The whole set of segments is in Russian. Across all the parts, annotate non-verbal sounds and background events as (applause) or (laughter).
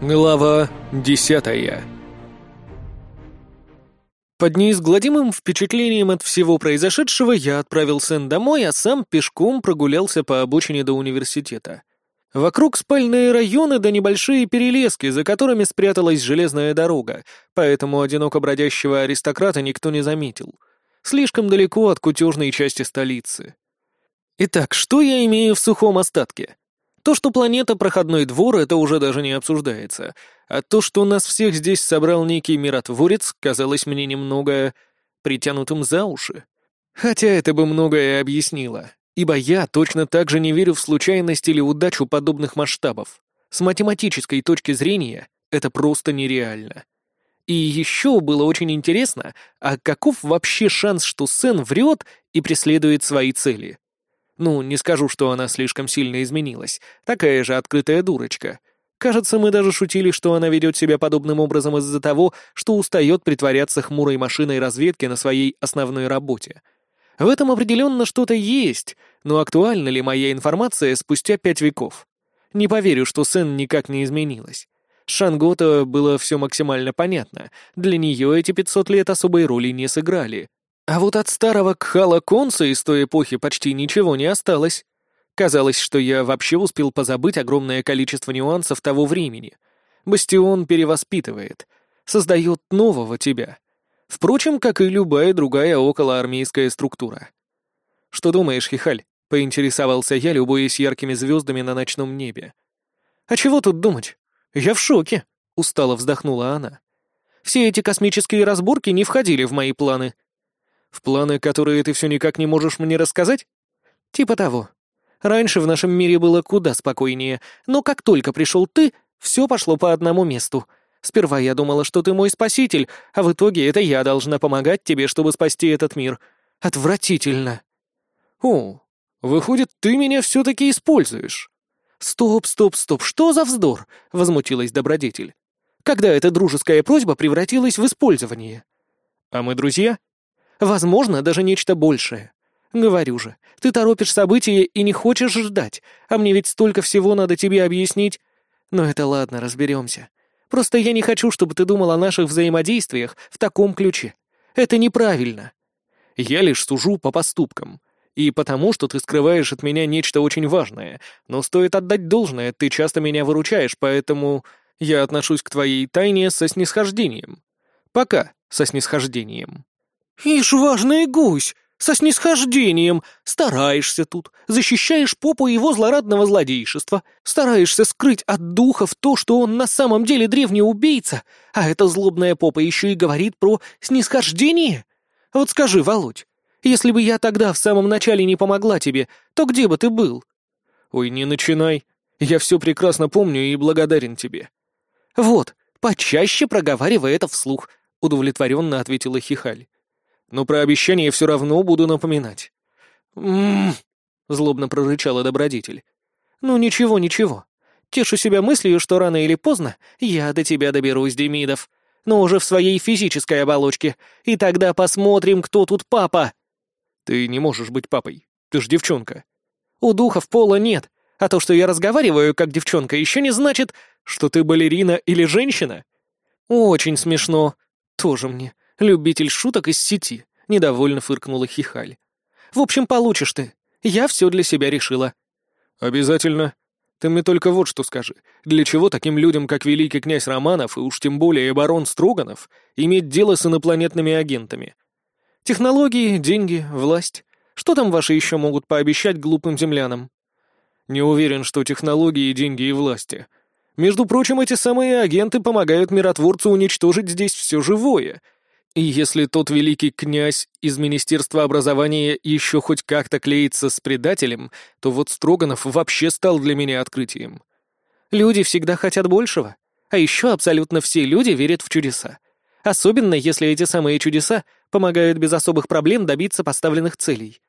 Глава десятая Под неизгладимым впечатлением от всего произошедшего я отправил Сэн домой, а сам пешком прогулялся по обочине до университета. Вокруг спальные районы да небольшие перелески, за которыми спряталась железная дорога, поэтому одиноко бродящего аристократа никто не заметил. Слишком далеко от кутежной части столицы. Итак, что я имею в сухом остатке? То, что планета — проходной двор, это уже даже не обсуждается. А то, что нас всех здесь собрал некий миротворец, казалось мне немного притянутым за уши. Хотя это бы многое объяснило, ибо я точно так же не верю в случайность или удачу подобных масштабов. С математической точки зрения это просто нереально. И еще было очень интересно, а каков вообще шанс, что Сен врет и преследует свои цели? Ну, не скажу, что она слишком сильно изменилась. Такая же открытая дурочка. Кажется, мы даже шутили, что она ведет себя подобным образом из-за того, что устает притворяться хмурой машиной разведки на своей основной работе. В этом определенно что-то есть, но актуальна ли моя информация спустя пять веков? Не поверю, что Сен никак не изменилась. С Шангото было все максимально понятно. Для нее эти 500 лет особой роли не сыграли. А вот от старого Кхала Конца из той эпохи почти ничего не осталось. Казалось, что я вообще успел позабыть огромное количество нюансов того времени. Бастион перевоспитывает, создает нового тебя. Впрочем, как и любая другая околоармейская структура. «Что думаешь, Хихаль?» — поинтересовался я, любуясь яркими звездами на ночном небе. «А чего тут думать? Я в шоке», — устало вздохнула она. «Все эти космические разборки не входили в мои планы». В планы, которые ты все никак не можешь мне рассказать? Типа того. Раньше в нашем мире было куда спокойнее, но как только пришел ты, все пошло по одному месту. Сперва я думала, что ты мой спаситель, а в итоге это я должна помогать тебе, чтобы спасти этот мир. Отвратительно. О, выходит, ты меня все-таки используешь. Стоп, стоп, стоп, что за вздор? Возмутилась добродетель. Когда эта дружеская просьба превратилась в использование? А мы друзья? Возможно, даже нечто большее. Говорю же, ты торопишь события и не хочешь ждать, а мне ведь столько всего надо тебе объяснить. Но это ладно, разберемся. Просто я не хочу, чтобы ты думал о наших взаимодействиях в таком ключе. Это неправильно. Я лишь сужу по поступкам. И потому, что ты скрываешь от меня нечто очень важное. Но стоит отдать должное, ты часто меня выручаешь, поэтому я отношусь к твоей тайне со снисхождением. Пока со снисхождением. «Ишь, важный гусь! Со снисхождением! Стараешься тут, защищаешь попу его злорадного злодейшества, стараешься скрыть от духов то, что он на самом деле древний убийца, а эта злобная попа еще и говорит про снисхождение? Вот скажи, Володь, если бы я тогда в самом начале не помогла тебе, то где бы ты был?» «Ой, не начинай. Я все прекрасно помню и благодарен тебе». «Вот, почаще проговаривай это вслух», — удовлетворенно ответила Хихаль но про обещание все равно буду напоминать. «М-м-м», злобно прорычала добродетель. «Ну ничего, ничего. Тешу себя мыслью, что рано или поздно я до тебя доберусь, Демидов, но уже в своей физической оболочке, и тогда посмотрим, кто тут папа». «Ты не можешь быть папой. Ты ж девчонка». «У духов пола нет, а то, что я разговариваю как девчонка, еще не значит, что ты балерина или женщина». «Очень смешно. Тоже мне. Любитель шуток из сети», — недовольно фыркнула Хихаль. «В общем, получишь ты. Я все для себя решила». «Обязательно. Ты мне только вот что скажи. Для чего таким людям, как великий князь Романов и уж тем более барон Строганов, иметь дело с инопланетными агентами? Технологии, деньги, власть. Что там ваши еще могут пообещать глупым землянам?» «Не уверен, что технологии, деньги и власти. Между прочим, эти самые агенты помогают миротворцу уничтожить здесь все живое», и если тот великий князь из Министерства образования еще хоть как-то клеится с предателем, то вот Строганов вообще стал для меня открытием. Люди всегда хотят большего. А еще абсолютно все люди верят в чудеса. Особенно, если эти самые чудеса помогают без особых проблем добиться поставленных целей.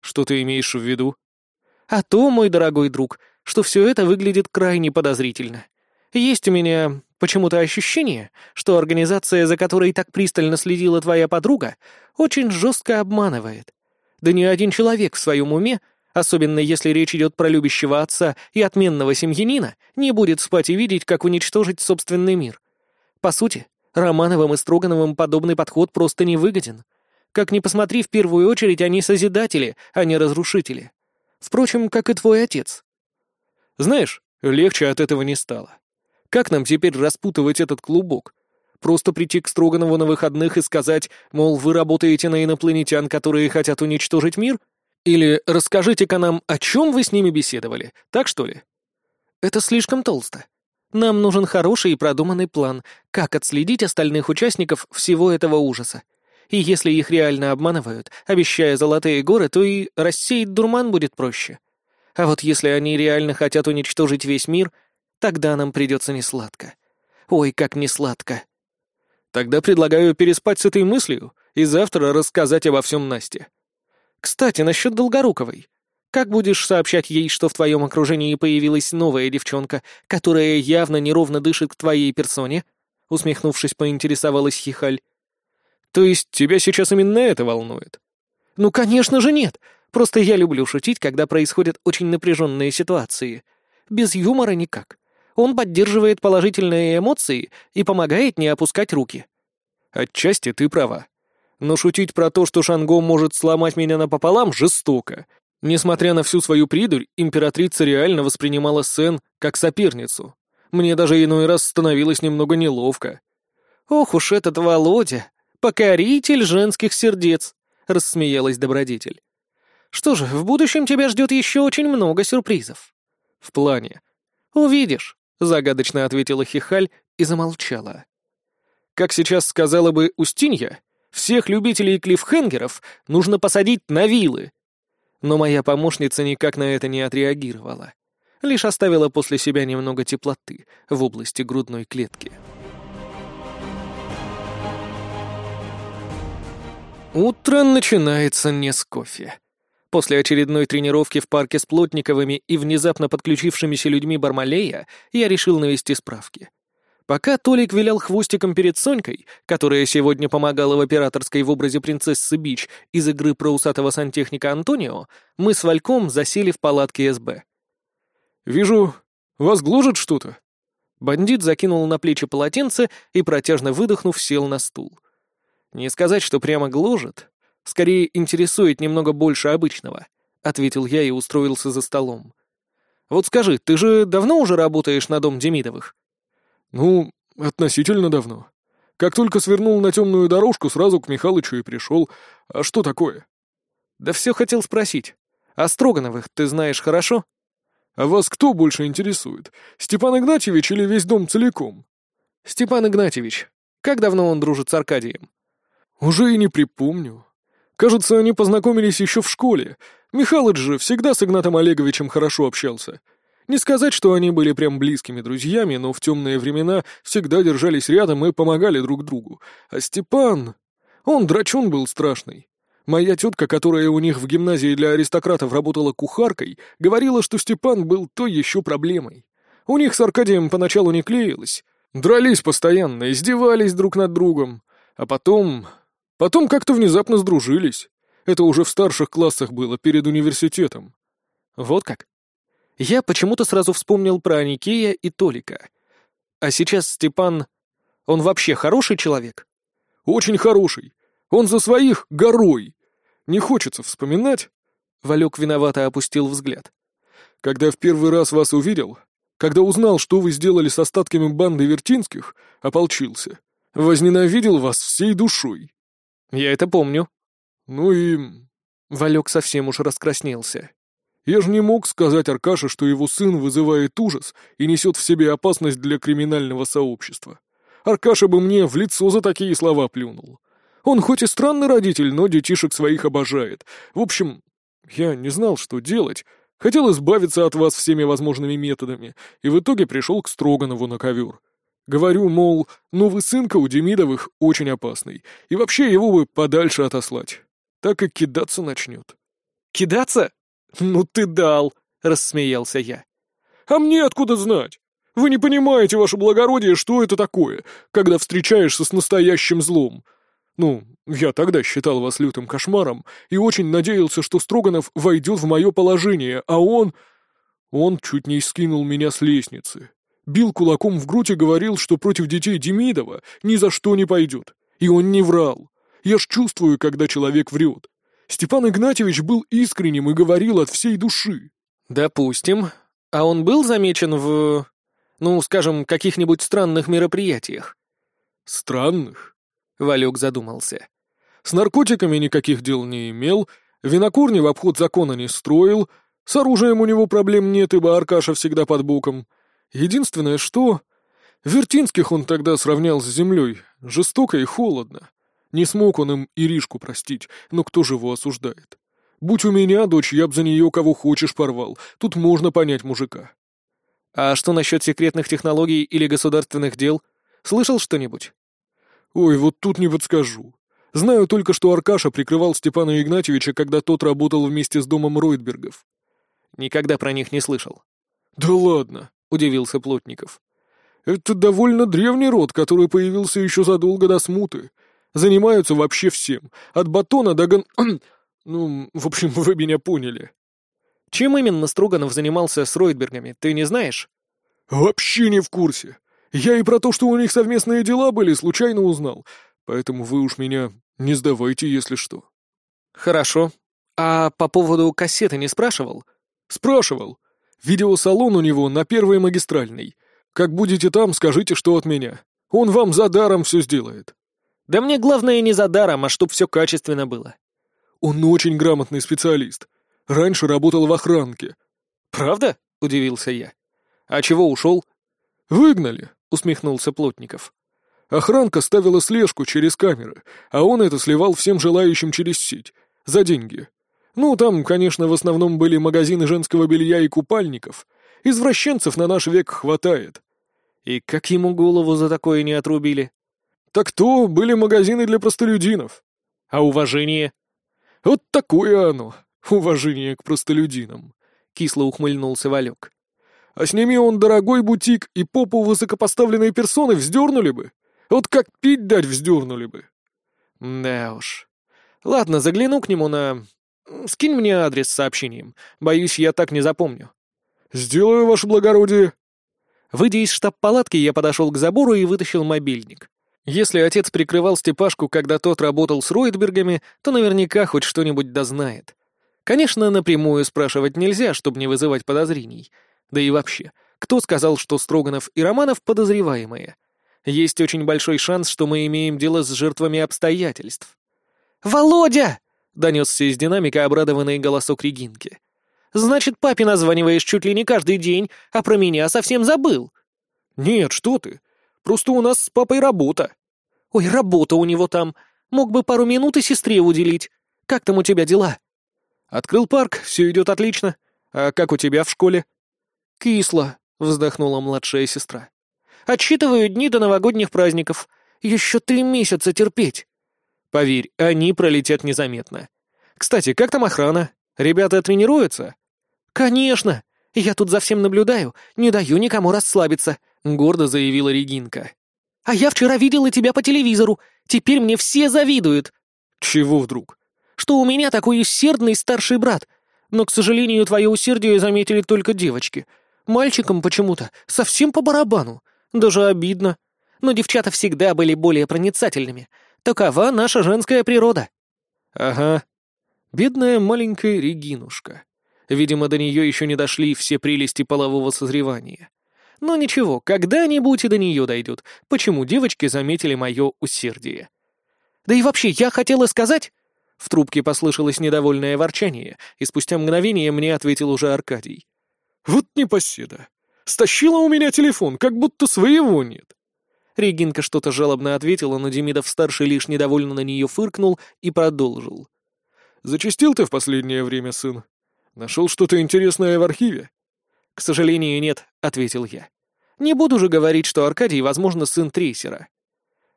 Что ты имеешь в виду? А то, мой дорогой друг, что все это выглядит крайне подозрительно. Есть у меня Почему-то ощущение, что организация, за которой так пристально следила твоя подруга, очень жестко обманывает. Да ни один человек в своем уме Особенно если речь идет про любящего отца и отменного семьянина, не будет спать и видеть, как уничтожить собственный мир. По сути, Романовым и Строгановым подобный подход просто не выгоден. Как ни посмотри, в первую очередь они созидатели, а не разрушители. Впрочем, как и твой отец. Знаешь, легче от этого не стало. Как нам теперь распутывать этот клубок? Просто прийти к Строганову на выходных и сказать, мол, вы работаете на инопланетян, которые хотят уничтожить мир? Или расскажите-ка нам, о чем вы с ними беседовали, так что ли? Это слишком толсто. Нам нужен хороший и продуманный план, как отследить остальных участников всего этого ужаса. И если их реально обманывают, обещая золотые горы, то и рассеять дурман будет проще. А вот если они реально хотят уничтожить весь мир, тогда нам придется несладко. Ой, как несладко. Тогда предлагаю переспать с этой мыслью и завтра рассказать обо всем Насте. Кстати, насчет Долгоруковой. Как будешь сообщать ей, что в твоем окружении появилась новая девчонка, которая явно неровно дышит к твоей персоне?» Усмехнувшись, поинтересовалась Хихаль. «То есть тебя сейчас именно это волнует?» «Ну, конечно же нет. Просто я люблю шутить, когда происходят очень напряженные ситуации. Без юмора никак. Он поддерживает положительные эмоции и помогает не опускать руки». «Отчасти ты права. Но шутить про то, что Шанго может сломать меня напополам, жестоко. Несмотря на всю свою придурь, императрица реально воспринимала Сен как соперницу. Мне даже иной раз становилось немного неловко. «Ох уж этот Володя! Покоритель женских сердец!» — рассмеялась добродетель. «Что же, в будущем тебя ждет еще очень много сюрпризов». «В плане». «Увидишь», — загадочно ответила Хихаль и замолчала. Как сейчас сказала бы Устинья, всех любителей клиффхенгеров нужно посадить на вилы. Но моя помощница никак на это не отреагировала. Лишь оставила после себя немного теплоты в области грудной клетки. Утро начинается не с кофе. После очередной тренировки в парке с Плотниковыми и внезапно подключившимися людьми Бармалея я решил навести справки. Пока Толик вилял хвостиком перед Сонькой, которая сегодня помогала в операторской в образе принцессы Бич из игры про усатого сантехника Антонио, мы с Вальком засели в палатке СБ. «Вижу, вас гложет что-то?» Бандит закинул на плечи полотенце и, протяжно выдохнув, сел на стул. «Не сказать, что прямо гложет. Скорее, интересует немного больше обычного», — ответил я и устроился за столом. «Вот скажи, ты же давно уже работаешь на дом Демидовых?» «Ну, относительно давно. Как только свернул на темную дорожку, сразу к Михалычу и пришел. А что такое?» «Да все хотел спросить. А Строгановых ты знаешь хорошо?» «А вас кто больше интересует, Степан Игнатьевич или весь дом целиком?» «Степан Игнатьевич. Как давно он дружит с Аркадием?» «Уже и не припомню. Кажется, они познакомились еще в школе. Михалыч же всегда с Игнатом Олеговичем хорошо общался. Не сказать, что они были прям близкими друзьями, но в темные времена всегда держались рядом и помогали друг другу. А Степан... Он драчун был страшный. Моя тетка, которая у них в гимназии для аристократов работала кухаркой, говорила, что Степан был той еще проблемой. У них с Аркадием поначалу не клеилось. Дрались постоянно, издевались друг над другом. А потом... Потом как-то внезапно сдружились. Это уже в старших классах было, перед университетом. Вот как? Я почему-то сразу вспомнил про Аникея и Толика. А сейчас Степан... Он вообще хороший человек? Очень хороший. Он за своих горой. Не хочется вспоминать. Валек виновато опустил взгляд. Когда в первый раз вас увидел, когда узнал, что вы сделали с остатками банды Вертинских, ополчился. Возненавидел вас всей душой. Я это помню. Ну и... Валек совсем уж раскраснелся. Я же не мог сказать Аркаше, что его сын вызывает ужас и несет в себе опасность для криминального сообщества. Аркаша бы мне в лицо за такие слова плюнул. Он хоть и странный родитель, но детишек своих обожает. В общем, я не знал, что делать. Хотел избавиться от вас всеми возможными методами, и в итоге пришел к Строганову на ковер. Говорю, мол, новый сынка у Демидовых очень опасный, и вообще его бы подальше отослать. Так и кидаться начнет. «Кидаться?» «Ну ты дал!» — рассмеялся я. «А мне откуда знать? Вы не понимаете, ваше благородие, что это такое, когда встречаешься с настоящим злом. Ну, я тогда считал вас лютым кошмаром и очень надеялся, что Строганов войдет в мое положение, а он... Он чуть не скинул меня с лестницы. Бил кулаком в грудь и говорил, что против детей Демидова ни за что не пойдет. И он не врал. Я ж чувствую, когда человек врет. Степан Игнатьевич был искренним и говорил от всей души. Допустим. А он был замечен в... Ну, скажем, каких-нибудь странных мероприятиях? Странных? Валек задумался. С наркотиками никаких дел не имел, винокурни в обход закона не строил, с оружием у него проблем нет, ибо Аркаша всегда под боком. Единственное, что... Вертинских он тогда сравнял с землей, жестоко и холодно. Не смог он им Иришку простить, но кто же его осуждает? Будь у меня дочь, я б за нее кого хочешь порвал. Тут можно понять мужика. А что насчет секретных технологий или государственных дел? Слышал что-нибудь? Ой, вот тут не подскажу. Знаю только, что Аркаша прикрывал Степана Игнатьевича, когда тот работал вместе с домом Ройтбергов. Никогда про них не слышал. Да ладно, удивился Плотников. Это довольно древний род, который появился еще задолго до смуты. Занимаются вообще всем. От батона до гон... (clears throat) ну, в общем, (laughs) вы меня поняли. Чем именно Строганов занимался с Ройтбергами, ты не знаешь? Вообще не в курсе. Я и про то, что у них совместные дела были, случайно узнал. Поэтому вы уж меня не сдавайте, если что. Хорошо. А по поводу кассеты не спрашивал? Спрашивал. Видеосалон у него на первой магистральной. Как будете там, скажите, что от меня. Он вам за даром все сделает. Да мне главное не за даром, а чтоб все качественно было. Он очень грамотный специалист. Раньше работал в охранке. Правда? Удивился я. А чего ушел? Выгнали, усмехнулся Плотников. Охранка ставила слежку через камеры, а он это сливал всем желающим через сеть. За деньги. Ну, там, конечно, в основном были магазины женского белья и купальников. Извращенцев на наш век хватает. И как ему голову за такое не отрубили? Так то были магазины для простолюдинов. А уважение? Вот такое оно, уважение к простолюдинам. Кисло ухмыльнулся Валек. А сними он дорогой бутик, и попу высокопоставленной персоны вздернули бы. Вот как пить дать вздернули бы. Да уж. Ладно, загляну к нему на... Скинь мне адрес с сообщением. Боюсь, я так не запомню. Сделаю, ваше благородие. Выйдя из штаб-палатки, я подошел к забору и вытащил мобильник. Если отец прикрывал Степашку, когда тот работал с Ройтбергами, то наверняка хоть что-нибудь дознает. Конечно, напрямую спрашивать нельзя, чтобы не вызывать подозрений. Да и вообще, кто сказал, что Строганов и Романов подозреваемые? Есть очень большой шанс, что мы имеем дело с жертвами обстоятельств. «Володя!» — донесся из динамика обрадованный голосок Регинки. «Значит, папе названиваешь чуть ли не каждый день, а про меня совсем забыл». «Нет, что ты. Просто у нас с папой работа». «Ой, работа у него там. Мог бы пару минут и сестре уделить. Как там у тебя дела?» «Открыл парк, все идет отлично. А как у тебя в школе?» «Кисло», — вздохнула младшая сестра. «Отсчитываю дни до новогодних праздников. Еще три месяца терпеть». «Поверь, они пролетят незаметно. Кстати, как там охрана? Ребята тренируются?» «Конечно! Я тут за всем наблюдаю, не даю никому расслабиться», — гордо заявила Регинка. «А я вчера видела тебя по телевизору. Теперь мне все завидуют». «Чего вдруг?» «Что у меня такой усердный старший брат. Но, к сожалению, твое усердие заметили только девочки. Мальчикам почему-то совсем по барабану. Даже обидно. Но девчата всегда были более проницательными. Такова наша женская природа». «Ага. Бедная маленькая Регинушка. Видимо, до нее еще не дошли все прелести полового созревания. Но ничего, когда-нибудь и до нее дойдет, почему девочки заметили мое усердие. Да и вообще, я хотела сказать... В трубке послышалось недовольное ворчание, и спустя мгновение мне ответил уже Аркадий. «Вот непоседа! Стащила у меня телефон, как будто своего нет!» Регинка что-то жалобно ответила, но Демидов-старший лишь недовольно на нее фыркнул и продолжил. «Зачастил ты в последнее время, сын? Нашел что-то интересное в архиве?» «К сожалению, нет», — ответил я. «Не буду же говорить, что Аркадий, возможно, сын трейсера».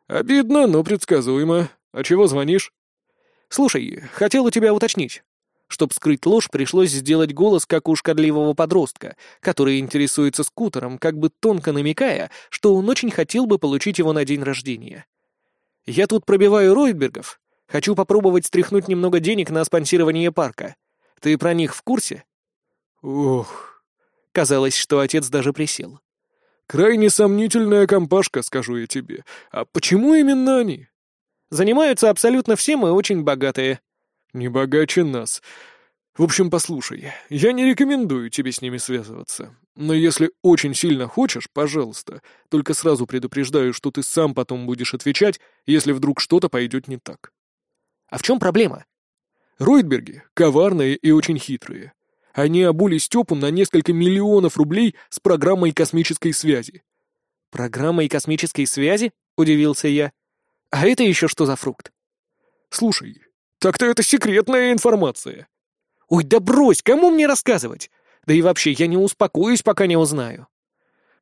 «Обидно, но предсказуемо. А чего звонишь?» «Слушай, хотел у тебя уточнить. Чтоб скрыть ложь, пришлось сделать голос, как у шкодливого подростка, который интересуется скутером, как бы тонко намекая, что он очень хотел бы получить его на день рождения. Я тут пробиваю Ройтбергов. Хочу попробовать стряхнуть немного денег на спонсирование парка. Ты про них в курсе?» «Ох...» Казалось, что отец даже присел. «Крайне сомнительная компашка, скажу я тебе. А почему именно они?» «Занимаются абсолютно всем и очень богатые». «Не богаче нас. В общем, послушай, я не рекомендую тебе с ними связываться. Но если очень сильно хочешь, пожалуйста, только сразу предупреждаю, что ты сам потом будешь отвечать, если вдруг что-то пойдет не так. А в чем проблема? Ройтберги — коварные и очень хитрые. Они обули Степу на несколько миллионов рублей с программой космической связи. «Программой космической связи?» — удивился я. «А это еще что за фрукт?» «Слушай, так-то это секретная информация», «Ой, да брось, кому мне рассказывать? Да и вообще, я не успокоюсь, пока не узнаю».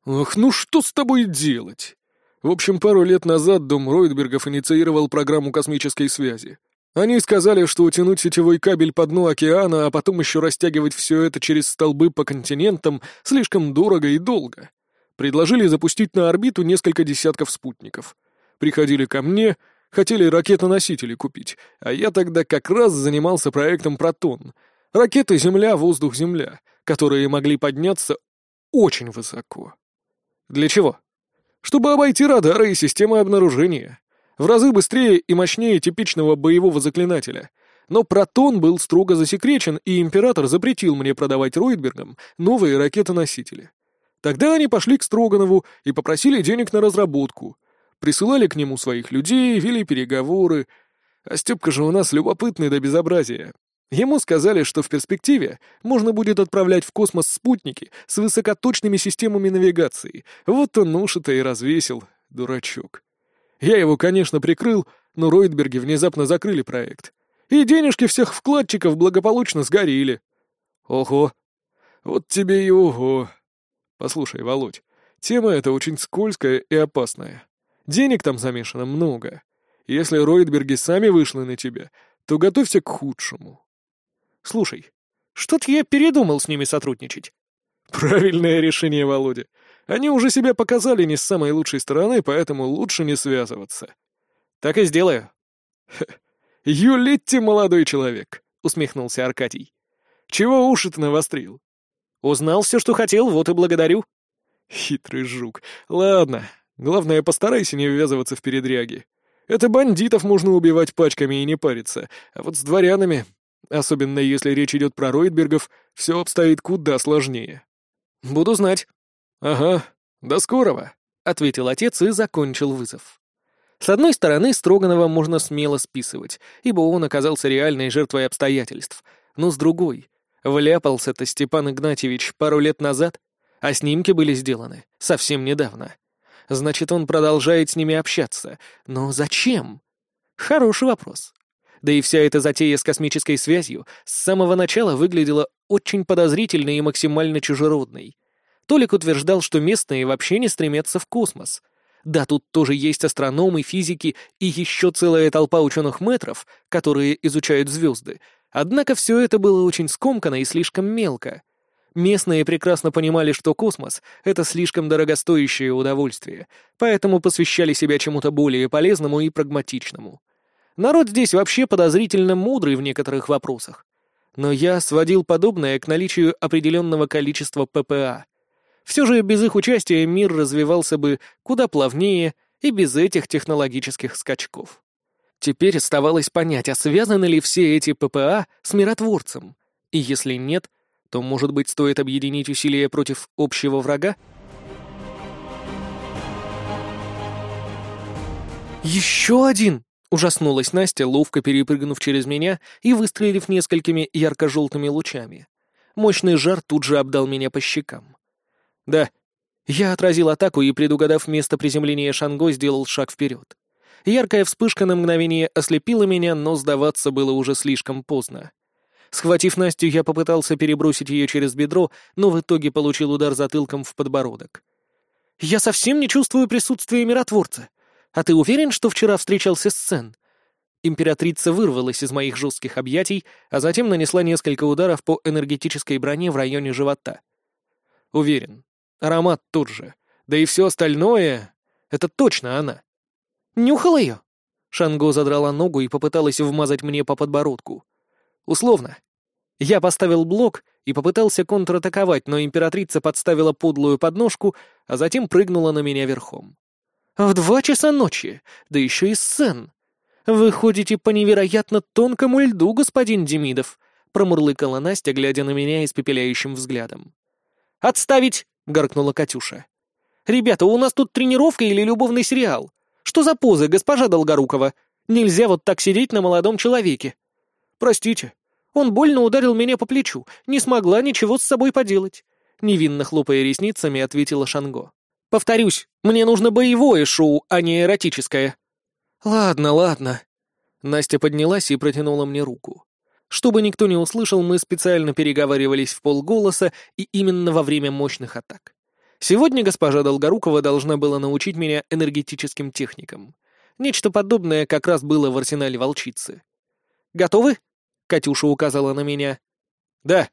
«Ах, ну что с тобой делать?» В общем, пару лет назад дом Ройтбергов инициировал программу космической связи. Они сказали, что утянуть сетевой кабель по дну океана, а потом еще растягивать все это через столбы по континентам слишком дорого и долго. Предложили запустить на орбиту несколько десятков спутников. Приходили ко мне, хотели ракетоносители купить, а я тогда как раз занимался проектом «Протон», Ракеты Земля, воздух, Земля, которые могли подняться очень высоко. Для чего? Чтобы обойти радары и системы обнаружения. В разы быстрее и мощнее типичного боевого заклинателя. Но Протон был строго засекречен, и Император запретил мне продавать Ройтбергам новые ракетоносители. Тогда они пошли к Строганову и попросили денег на разработку. Присылали к нему своих людей, вели переговоры. А Степка же у нас любопытный до безобразия. Ему сказали, что в перспективе можно будет отправлять в космос спутники с высокоточными системами навигации. Вот он уши-то и развесил, дурачок. Я его, конечно, прикрыл, но Ройтберги внезапно закрыли проект. И денежки всех вкладчиков благополучно сгорели. Ого! Вот тебе и ого! Послушай, Володь, тема эта очень скользкая и опасная. Денег там замешано много. Если Ройтберги сами вышли на тебя, то готовься к худшему. Слушай, что-то я передумал с ними сотрудничать. Правильное решение, Володя. Они уже себя показали не с самой лучшей стороны, поэтому лучше не связываться. Так и сделаю. Юлитти, молодой человек, усмехнулся Аркадий. Чего уши-то навострил? Узнал все, что хотел, вот и благодарю. Хитрый жук. Ладно, главное, постарайся не ввязываться в передряги. Это бандитов можно убивать пачками и не париться, а вот с дворянами Особенно если речь идет про Ройтбергов, все обстоит куда сложнее. «Буду знать». «Ага, до скорого», — ответил отец и закончил вызов. С одной стороны, Строганова можно смело списывать, ибо он оказался реальной жертвой обстоятельств. Но с другой, вляпался-то Степан Игнатьевич пару лет назад, а снимки были сделаны совсем недавно. Значит, он продолжает с ними общаться. Но зачем? Хороший вопрос. Да и вся эта затея с космической связью с самого начала выглядела очень подозрительной и максимально чужеродной. Толик утверждал, что местные вообще не стремятся в космос. Да, тут тоже есть астрономы, физики и еще целая толпа ученых-метров, которые изучают звезды. Однако все это было очень скомкано и слишком мелко. Местные прекрасно понимали, что космос — это слишком дорогостоящее удовольствие, поэтому посвящали себя чему-то более полезному и прагматичному. Народ здесь вообще подозрительно мудрый в некоторых вопросах. Но я сводил подобное к наличию определенного количества ППА. Все же без их участия мир развивался бы куда плавнее и без этих технологических скачков. Теперь оставалось понять, а связаны ли все эти ППА с миротворцем? И если нет, то, может быть, стоит объединить усилия против общего врага? «Еще один!» Ужаснулась Настя, ловко перепрыгнув через меня и выстрелив несколькими ярко-желтыми лучами. Мощный жар тут же обдал меня по щекам. «Да». Я отразил атаку и, предугадав место приземления Шанго, сделал шаг вперед. Яркая вспышка на мгновение ослепила меня, но сдаваться было уже слишком поздно. Схватив Настю, я попытался перебросить ее через бедро, но в итоге получил удар затылком в подбородок. «Я совсем не чувствую присутствия миротворца», «А ты уверен, что вчера встречался с Сен?» Императрица вырвалась из моих жестких объятий, а затем нанесла несколько ударов по энергетической броне в районе живота. Уверен. Аромат тот же. Да и все остальное — это точно она. Нюхал ее? Шанго задрала ногу и попыталась вмазать мне по подбородку. Условно. Я поставил блок и попытался контратаковать, но императрица подставила подлую подножку, а затем прыгнула на меня верхом. «В два часа ночи, да еще и сцен. Вы ходите по невероятно тонкому льду, господин Демидов», — промурлыкала Настя, глядя на меня испепеляющим взглядом. «Отставить!» — гаркнула Катюша. «Ребята, у нас тут тренировка или любовный сериал? Что за позы, госпожа Долгорукова? Нельзя вот так сидеть на молодом человеке». «Простите, он больно ударил меня по плечу, не смогла ничего с собой поделать», — невинно хлопая ресницами, ответила Шанго. «Повторюсь, мне нужно боевое шоу, а не эротическое». «Ладно, ладно». Настя поднялась и протянула мне руку. Чтобы никто не услышал, мы специально переговаривались в полголоса и именно во время мощных атак. Сегодня госпожа Долгорукова должна была научить меня энергетическим техникам. Нечто подобное как раз было в арсенале волчицы. «Готовы?» Катюша указала на меня. «Да».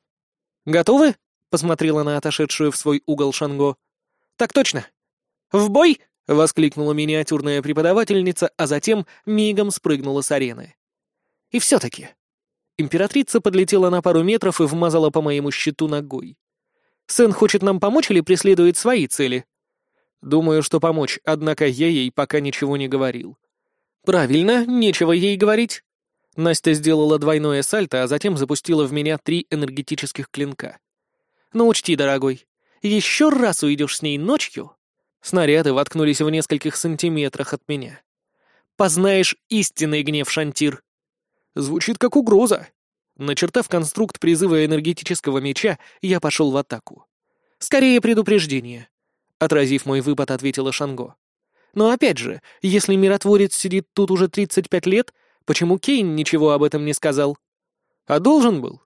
«Готовы?» — посмотрела на отошедшую в свой угол Шанго. «Так точно». «В бой!» — воскликнула миниатюрная преподавательница, а затем мигом спрыгнула с арены. И все-таки. Императрица подлетела на пару метров и вмазала по моему щиту ногой. «Сэн хочет нам помочь или преследует свои цели?» «Думаю, что помочь, однако я ей пока ничего не говорил». «Правильно, нечего ей говорить. Настя сделала двойное сальто, а затем запустила в меня три энергетических клинка. «Но «Ну, учти, дорогой, еще раз уйдешь с ней ночью...» Снаряды воткнулись в нескольких сантиметрах от меня. «Познаешь истинный гнев, Шантир!» Звучит как угроза. Начертав конструкт призыва энергетического меча, я пошел в атаку. «Скорее предупреждение», — отразив мой выпад, ответила Шанго. «Но опять же, если миротворец сидит тут уже 35 лет, Почему Кейн ничего об этом не сказал? А должен был.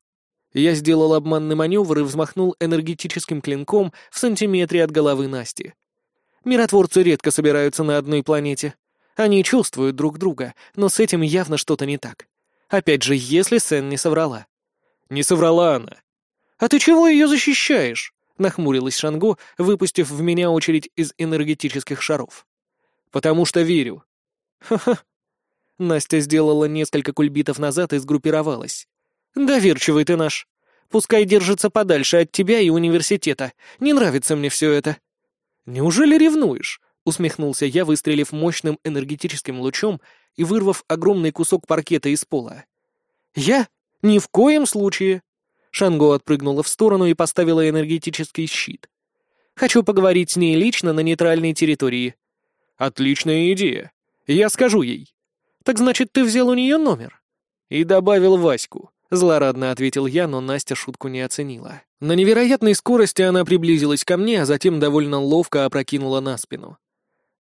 Я сделал обманный маневр и взмахнул энергетическим клинком в сантиметре от головы Насти. Миротворцы редко собираются на одной планете. Они чувствуют друг друга, но с этим явно что-то не так. Опять же, если Сен не соврала. Не соврала она. «А ты чего ее защищаешь?» — нахмурилась Шанго, выпустив в меня очередь из энергетических шаров. «Потому что верю». «Ха-ха, Настя сделала несколько кульбитов назад и сгруппировалась. «Доверчивый ты наш. Пускай держится подальше от тебя и университета. Не нравится мне все это». «Неужели ревнуешь?» — усмехнулся я, выстрелив мощным энергетическим лучом и вырвав огромный кусок паркета из пола. «Я? Ни в коем случае!» Шанго отпрыгнула в сторону и поставила энергетический щит. «Хочу поговорить с ней лично на нейтральной территории». «Отличная идея. Я скажу ей. «Так значит, ты взял у нее номер?» «И добавил Ваську», — злорадно ответил я, но Настя шутку не оценила. На невероятной скорости она приблизилась ко мне, а затем довольно ловко опрокинула на спину.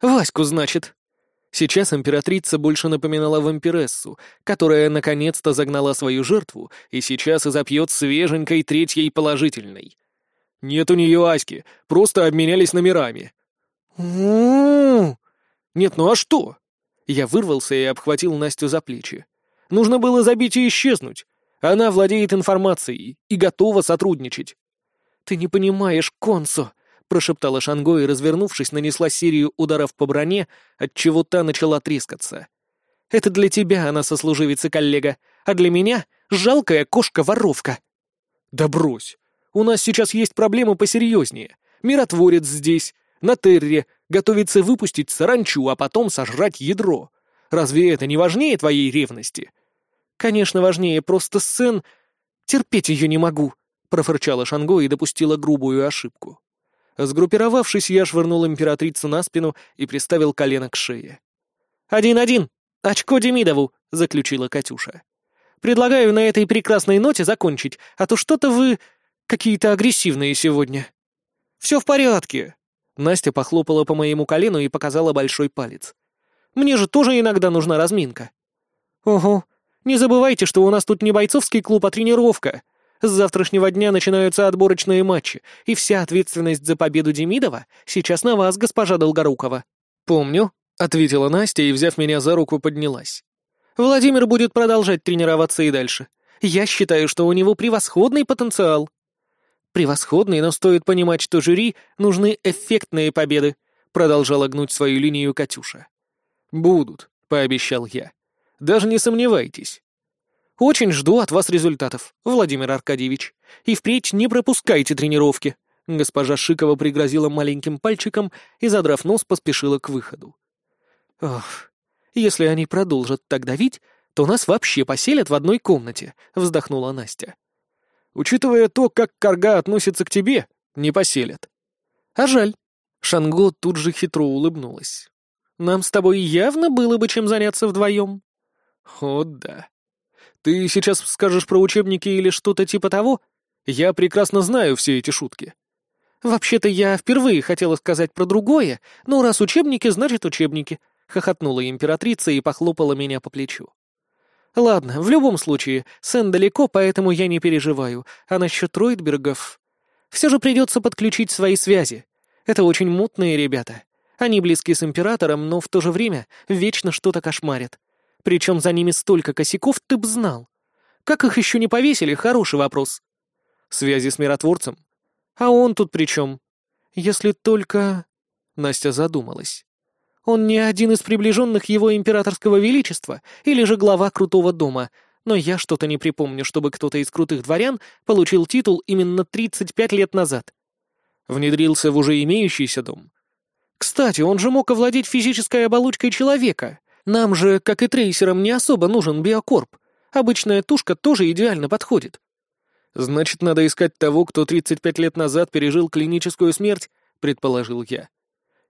«Ваську, значит?» Сейчас императрица больше напоминала вампирессу, которая наконец-то загнала свою жертву и сейчас и запьет свеженькой третьей положительной. «Нет у нее Аськи, просто обменялись номерами». «У-у-у!» «Нет, ну а что?» Я вырвался и обхватил Настю за плечи. Нужно было забить и исчезнуть. Она владеет информацией и готова сотрудничать. «Ты не понимаешь, Консо!» — прошептала Шанго и, развернувшись, нанесла серию ударов по броне, отчего та начала трескаться. «Это для тебя она сослуживица, коллега, а для меня — жалкая кошка-воровка». «Да брось! У нас сейчас есть проблемы посерьезнее. Миротворец здесь, на Терре, готовится выпустить саранчу, а потом сожрать ядро. Разве это не важнее твоей ревности? Конечно, важнее, просто сцен... Терпеть ее не могу, профырчала Шанго и допустила грубую ошибку. Сгруппировавшись, я швырнул императрицу на спину и приставил колено к шее. «Один-один! Очко Демидову!» — заключила Катюша. «Предлагаю на этой прекрасной ноте закончить, а то что-то вы... какие-то агрессивные сегодня». «Все в порядке», Настя похлопала по моему колену и показала большой палец. «Мне же тоже иногда нужна разминка». «Ого, не забывайте, что у нас тут не бойцовский клуб, а тренировка. С завтрашнего дня начинаются отборочные матчи, и вся ответственность за победу Демидова сейчас на вас, госпожа Долгорукова». «Помню», — ответила Настя и, взяв меня за руку, поднялась. «Владимир будет продолжать тренироваться и дальше. Я считаю, что у него превосходный потенциал». «Превосходный, но стоит понимать, что жюри нужны эффектные победы», продолжала гнуть свою линию Катюша. «Будут», — пообещал я. «Даже не сомневайтесь». «Очень жду от вас результатов, Владимир Аркадьевич. И впредь не пропускайте тренировки». Госпожа Шикова пригрозила маленьким пальчиком и, задрав нос, поспешила к выходу. «Ох, если они продолжат так давить, то нас вообще поселят в одной комнате», — вздохнула Настя. «Учитывая то, как Карга относится к тебе, не поселят». «А жаль». Шанго тут же хитро улыбнулась. «Нам с тобой явно было бы чем заняться вдвоем». «О, да. Ты сейчас скажешь про учебники или что-то типа того? Я прекрасно знаю все эти шутки». «Вообще-то я впервые хотела сказать про другое, но раз учебники, значит учебники», — хохотнула императрица и похлопала меня по плечу. «Ладно, в любом случае, Сэн далеко, поэтому я не переживаю, а насчет Ройтбергов...» Все же придется подключить свои связи. Это очень мутные ребята. Они близки с императором, но в то же время вечно что-то кошмарят. Причем за ними столько косяков, ты б знал. Как их еще не повесили, хороший вопрос. Связи с миротворцем? А он тут при чем? Если только... Настя задумалась. Он не один из приближенных его императорского величества или же глава крутого дома, но я что-то не припомню, чтобы кто-то из крутых дворян получил титул именно 35 лет назад. Внедрился в уже имеющийся дом. Кстати, он же мог овладеть физической оболочкой человека. Нам же, как и трейсерам, не особо нужен биокорп. Обычная тушка тоже идеально подходит. Значит, надо искать того, кто 35 лет назад пережил клиническую смерть, предположил я.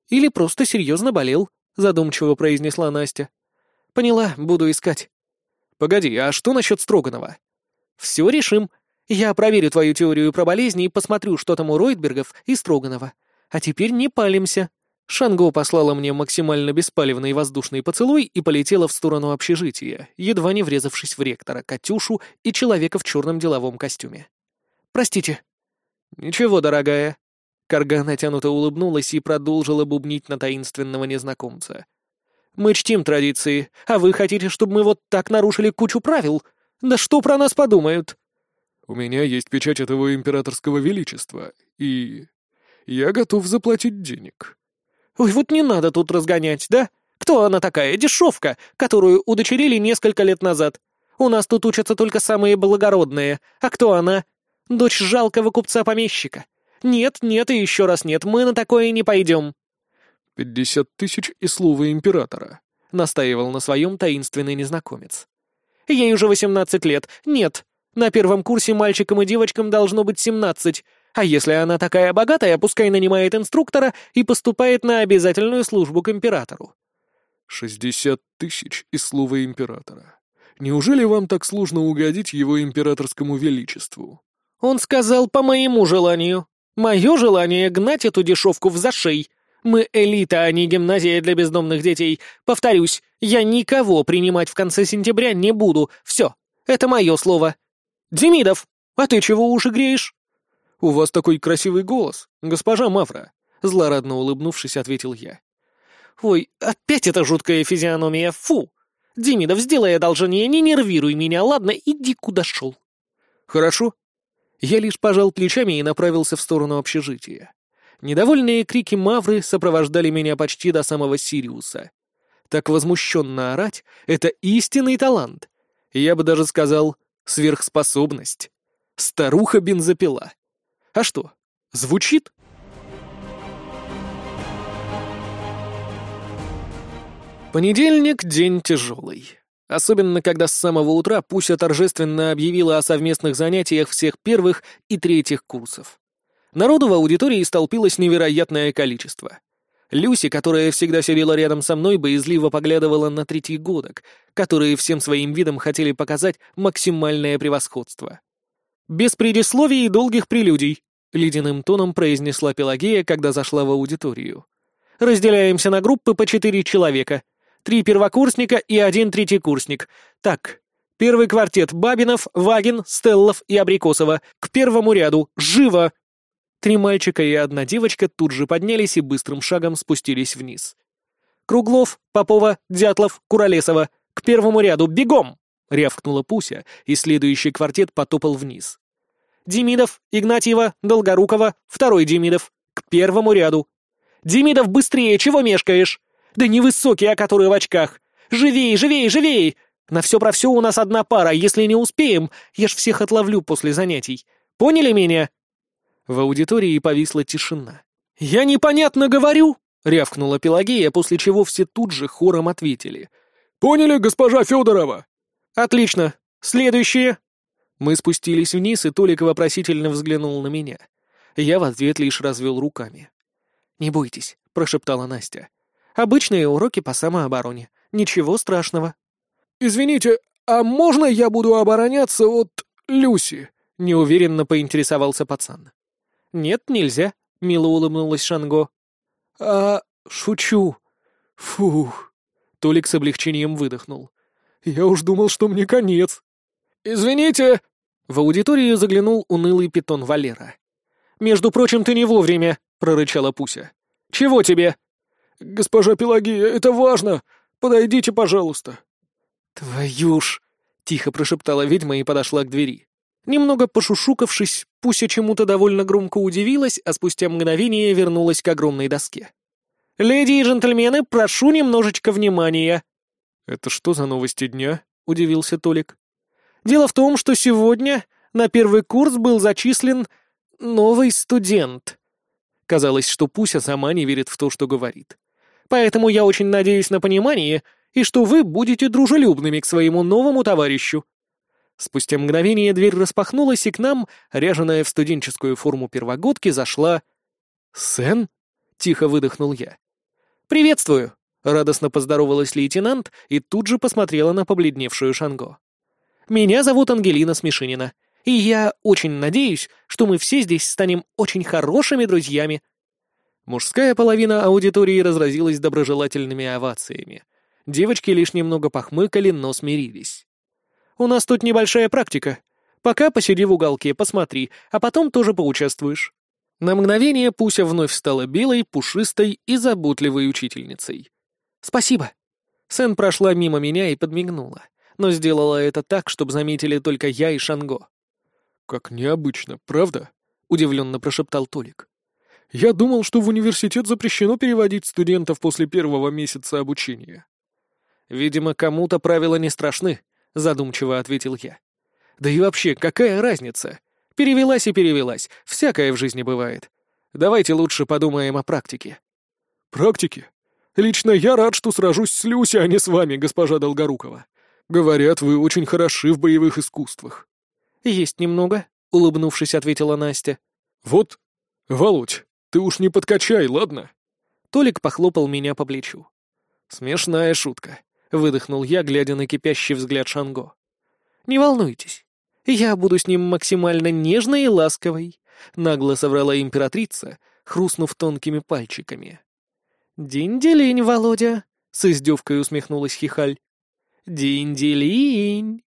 Или просто серьезно болел, задумчиво произнесла Настя. Поняла, буду искать. Погоди, а что насчет Строганова? Все решим. Я проверю твою теорию про болезни и посмотрю, что там у Ройтбергов и Строганова. А теперь не палимся. Шанго послала мне максимально беспалевный воздушный поцелуй и полетела в сторону общежития, едва не врезавшись в ректора, Катюшу и человека в черном деловом костюме. «Простите». «Ничего, дорогая». Карга натянуто улыбнулась и продолжила бубнить на таинственного незнакомца. Мы чтим традиции, а вы хотите, чтобы мы вот так нарушили кучу правил? Да что про нас подумают?» «У меня есть печать этого императорского величества, и... я готов заплатить денег». «Ой, вот не надо тут разгонять, да? Кто она такая, дешевка, которую удочерили несколько лет назад? У нас тут учатся только самые благородные. А кто она? Дочь жалкого купца-помещика. Нет, нет и еще раз нет, мы на такое не пойдем». «Пятьдесят тысяч и слово императора», — настаивал на своем таинственный незнакомец. «Ей уже восемнадцать лет. Нет. На первом курсе мальчикам и девочкам должно быть семнадцать. А если она такая богатая, пускай нанимает инструктора и поступает на обязательную службу к императору». «Шестьдесят тысяч и слово императора. Неужели вам так сложно угодить его императорскому величеству?» «Он сказал по моему желанию. Мое желание — гнать эту дешевку в зашей, мы элита, а не гимназия для бездомных детей. Повторюсь, я никого принимать в конце сентября не буду. Все, это мое слово. Демидов, а ты чего уши греешь? У вас такой красивый голос, госпожа Мавра. Злорадно улыбнувшись, ответил я. Ой, опять эта жуткая физиономия, фу! Демидов, сделай одолжение, не нервируй меня, ладно, иди куда шел. Хорошо. Я лишь пожал плечами и направился в сторону общежития. Недовольные крики Мавры сопровождали меня почти до самого Сириуса. Так возмущенно орать — это истинный талант. Я бы даже сказал, сверхспособность. Старуха-бензопила. А что, звучит? Понедельник — день тяжелый. Особенно, когда с самого утра Пуся торжественно объявила о совместных занятиях всех первых и третьих курсов. Народу в аудитории столпилось невероятное количество. Люси, которая всегда сидела рядом со мной, боязливо поглядывала на третьегодок, которые всем своим видом хотели показать максимальное превосходство. «Без предисловий и долгих прелюдий», — ледяным тоном произнесла Пелагея, когда зашла в аудиторию. «Разделяемся на группы по четыре человека. Три первокурсника и один третьекурсник. Так, первый квартет Бабинов, Вагин, Стеллов и Абрикосова. К первому ряду. Живо!» Три мальчика и одна девочка тут же поднялись и быстрым шагом спустились вниз. «Круглов, Попова, Дятлов, Куролесова! К первому ряду, бегом!» — рявкнула Пуся, и следующий квартет потопал вниз. «Демидов, Игнатьева, Долгорукова, второй Демидов! К первому ряду! Демидов, быстрее, чего мешкаешь? Да невысокий, а который в очках! Живей, живей, живей! На все про все у нас одна пара, если не успеем, я ж всех отловлю после занятий. Поняли меня?» В аудитории повисла тишина. «Я непонятно говорю!» — рявкнула Пелагея, после чего все тут же хором ответили. «Поняли, госпожа Федорова?» «Отлично. Следующее!» Мы спустились вниз, и Толик вопросительно взглянул на меня. Я в ответ лишь развел руками. «Не бойтесь», — прошептала Настя. «Обычные уроки по самообороне. Ничего страшного». «Извините, а можно я буду обороняться от Люси?» — неуверенно поинтересовался пацан. «Нет, нельзя», — мило улыбнулась Шанго. «А, шучу. Фух». Толик с облегчением выдохнул. «Я уж думал, что мне конец». «Извините!» В аудиторию заглянул унылый питон Валера. «Между прочим, ты не вовремя», — прорычала Пуся. «Чего тебе?» «Госпожа Пелагия, это важно! Подойдите, пожалуйста!» «Твою ж!» — тихо прошептала ведьма и подошла к двери. Немного пошушукавшись, Пуся чему-то довольно громко удивилась, а спустя мгновение вернулась к огромной доске. «Леди и джентльмены, прошу немножечко внимания!» «Это что за новости дня?» — удивился Толик. «Дело в том, что сегодня на первый курс был зачислен новый студент». Казалось, что Пуся сама не верит в то, что говорит. «Поэтому я очень надеюсь на понимание и что вы будете дружелюбными к своему новому товарищу». Спустя мгновение дверь распахнулась, и к нам, ряженая в студенческую форму первогодки, зашла... «Сен?» — тихо выдохнул я. «Приветствую!» — радостно поздоровалась лейтенант и тут же посмотрела на побледневшую Шанго. «Меня зовут Ангелина Смешинина, и я очень надеюсь, что мы все здесь станем очень хорошими друзьями». Мужская половина аудитории разразилась доброжелательными овациями. Девочки лишь немного похмыкали, но смирились. «У нас тут небольшая практика. Пока посиди в уголке, посмотри, а потом тоже поучаствуешь». На мгновение Пуся вновь стала белой, пушистой и заботливой учительницей. «Спасибо». Сэн прошла мимо меня и подмигнула, но сделала это так, чтобы заметили только я и Шанго. «Как необычно, правда?» — удивленно прошептал Толик. «Я думал, что в университет запрещено переводить студентов после первого месяца обучения». «Видимо, кому-то правила не страшны», — задумчиво ответил я. «Да и вообще, какая разница? Перевелась и перевелась, всякое в жизни бывает. Давайте лучше подумаем о практике». «Практике? Лично я рад, что сражусь с Люси, а не с вами, госпожа Долгорукова. Говорят, вы очень хороши в боевых искусствах». «Есть немного», — улыбнувшись, ответила Настя. «Вот, Володь, ты уж не подкачай, ладно?» Толик похлопал меня по плечу. «Смешная шутка», — выдохнул я, глядя на кипящий взгляд Шанго. «Не волнуйтесь, я буду с ним максимально нежной и ласковой», — нагло соврала императрица, хрустнув тонкими пальчиками. «Динь-делинь, Володя», — с издевкой усмехнулась Хихаль. «Динь-делинь».